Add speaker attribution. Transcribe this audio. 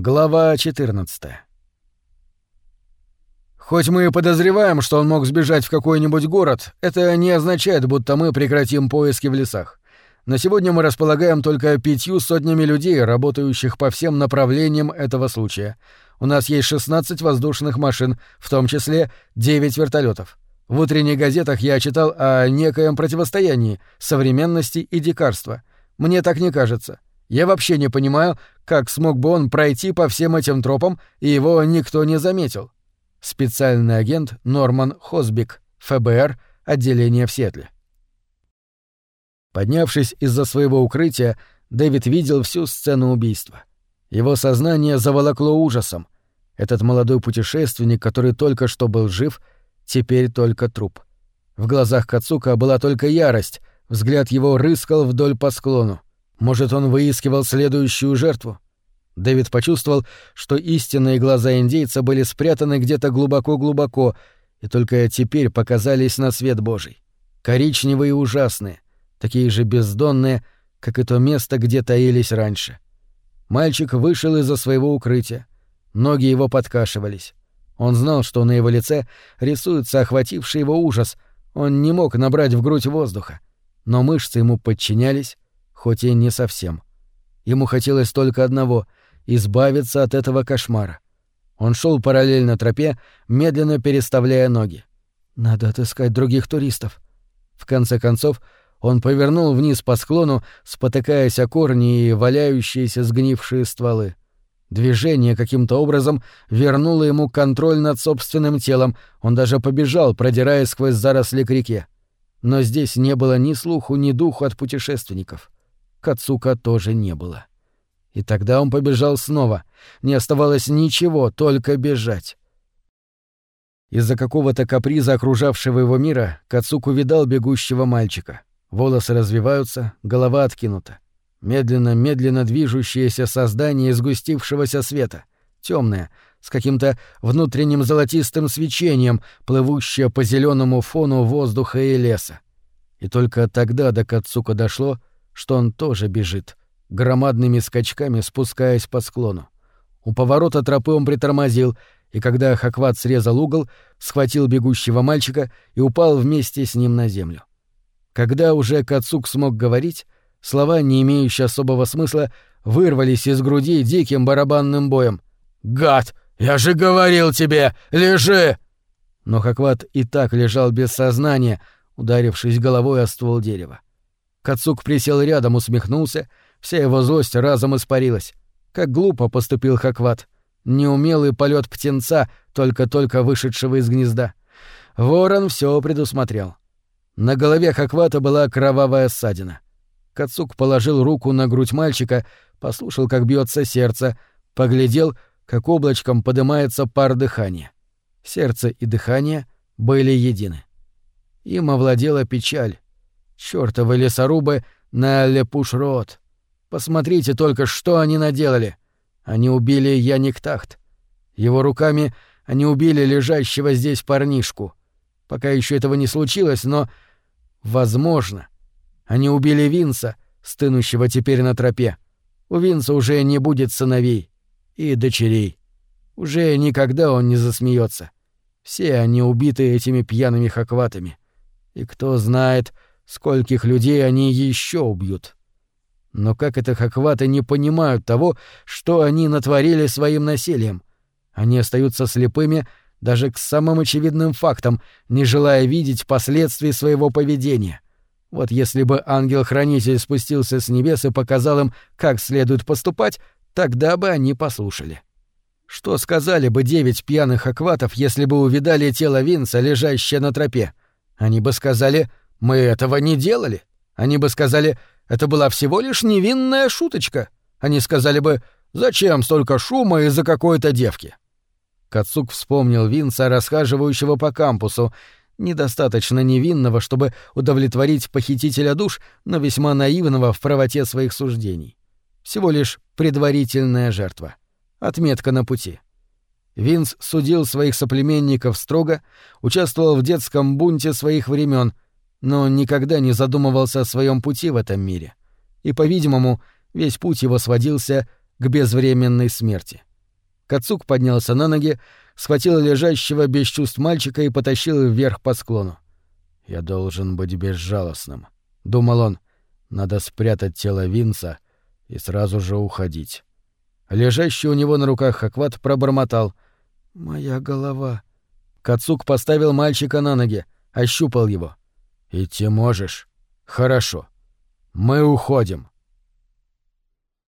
Speaker 1: Глава 14 Хоть мы и подозреваем, что он мог сбежать в какой-нибудь город, это не означает, будто мы прекратим поиски в лесах. На сегодня мы располагаем только пятью сотнями людей, работающих по всем направлениям этого случая. У нас есть 16 воздушных машин, в том числе 9 вертолетов. В утренних газетах я читал о некоем противостоянии современности и дикарства. Мне так не кажется. Я вообще не понимаю, как смог бы он пройти по всем этим тропам, и его никто не заметил. Специальный агент Норман Хосбик, ФБР, отделение в Сетле. Поднявшись из-за своего укрытия, Дэвид видел всю сцену убийства. Его сознание заволокло ужасом. Этот молодой путешественник, который только что был жив, теперь только труп. В глазах Кацука была только ярость, взгляд его рыскал вдоль по склону. Может, он выискивал следующую жертву? Дэвид почувствовал, что истинные глаза индейца были спрятаны где-то глубоко-глубоко, и только теперь показались на свет Божий. Коричневые и ужасные, такие же бездонные, как и то место, где таились раньше. Мальчик вышел из-за своего укрытия. Ноги его подкашивались. Он знал, что на его лице рисуется охвативший его ужас. Он не мог набрать в грудь воздуха. Но мышцы ему подчинялись, хоть и не совсем. Ему хотелось только одного — избавиться от этого кошмара. Он шел параллельно тропе, медленно переставляя ноги. Надо отыскать других туристов. В конце концов, он повернул вниз по склону, спотыкаясь о корни и валяющиеся сгнившие стволы. Движение каким-то образом вернуло ему контроль над собственным телом, он даже побежал, продираясь сквозь заросли к реке. Но здесь не было ни слуху, ни духу от путешественников. Кацука тоже не было. И тогда он побежал снова. Не оставалось ничего, только бежать. Из-за какого-то каприза окружавшего его мира Кацук увидал бегущего мальчика. Волосы развиваются, голова откинута. Медленно-медленно движущееся создание изгустившегося света. темное, с каким-то внутренним золотистым свечением, плывущее по зеленому фону воздуха и леса. И только тогда до Кацука дошло, что он тоже бежит, громадными скачками спускаясь по склону. У поворота тропы он притормозил, и когда Хакват срезал угол, схватил бегущего мальчика и упал вместе с ним на землю. Когда уже Кацук смог говорить, слова, не имеющие особого смысла, вырвались из груди диким барабанным боем. «Гад! Я же говорил тебе! Лежи!» Но Хакват и так лежал без сознания, ударившись головой о ствол дерева. Кацук присел рядом, усмехнулся, вся его злость разом испарилась. Как глупо поступил Хакват. Неумелый полет птенца, только-только вышедшего из гнезда. Ворон все предусмотрел. На голове Хаквата была кровавая ссадина. Кацук положил руку на грудь мальчика, послушал, как бьется сердце, поглядел, как облачком поднимается пар дыхания. Сердце и дыхание были едины. Им овладела печаль, Чёртовы лесорубы на Лепуш-Рот. Посмотрите только, что они наделали. Они убили Яниктахт. Его руками они убили лежащего здесь парнишку. Пока еще этого не случилось, но... Возможно. Они убили Винса, стынущего теперь на тропе. У Винса уже не будет сыновей. И дочерей. Уже никогда он не засмеется. Все они убиты этими пьяными хакватами. И кто знает, скольких людей они еще убьют. Но как это хакваты не понимают того, что они натворили своим насилием? Они остаются слепыми даже к самым очевидным фактам, не желая видеть последствий своего поведения. Вот если бы ангел-хранитель спустился с небес и показал им, как следует поступать, тогда бы они послушали. Что сказали бы девять пьяных акватов, если бы увидали тело Винса, лежащее на тропе? Они бы сказали мы этого не делали. Они бы сказали, это была всего лишь невинная шуточка. Они сказали бы, зачем столько шума из-за какой-то девки? Кацук вспомнил Винса, расхаживающего по кампусу, недостаточно невинного, чтобы удовлетворить похитителя душ, но весьма наивного в правоте своих суждений. Всего лишь предварительная жертва. Отметка на пути. Винс судил своих соплеменников строго, участвовал в детском бунте своих времен — но он никогда не задумывался о своем пути в этом мире. И, по-видимому, весь путь его сводился к безвременной смерти. Кацук поднялся на ноги, схватил лежащего без чувств мальчика и потащил вверх по склону. «Я должен быть безжалостным», — думал он. «Надо спрятать тело Винса и сразу же уходить». Лежащий у него на руках Хакват пробормотал. «Моя голова». Кацук поставил мальчика на ноги, ощупал его. «Идти можешь?» «Хорошо. Мы уходим».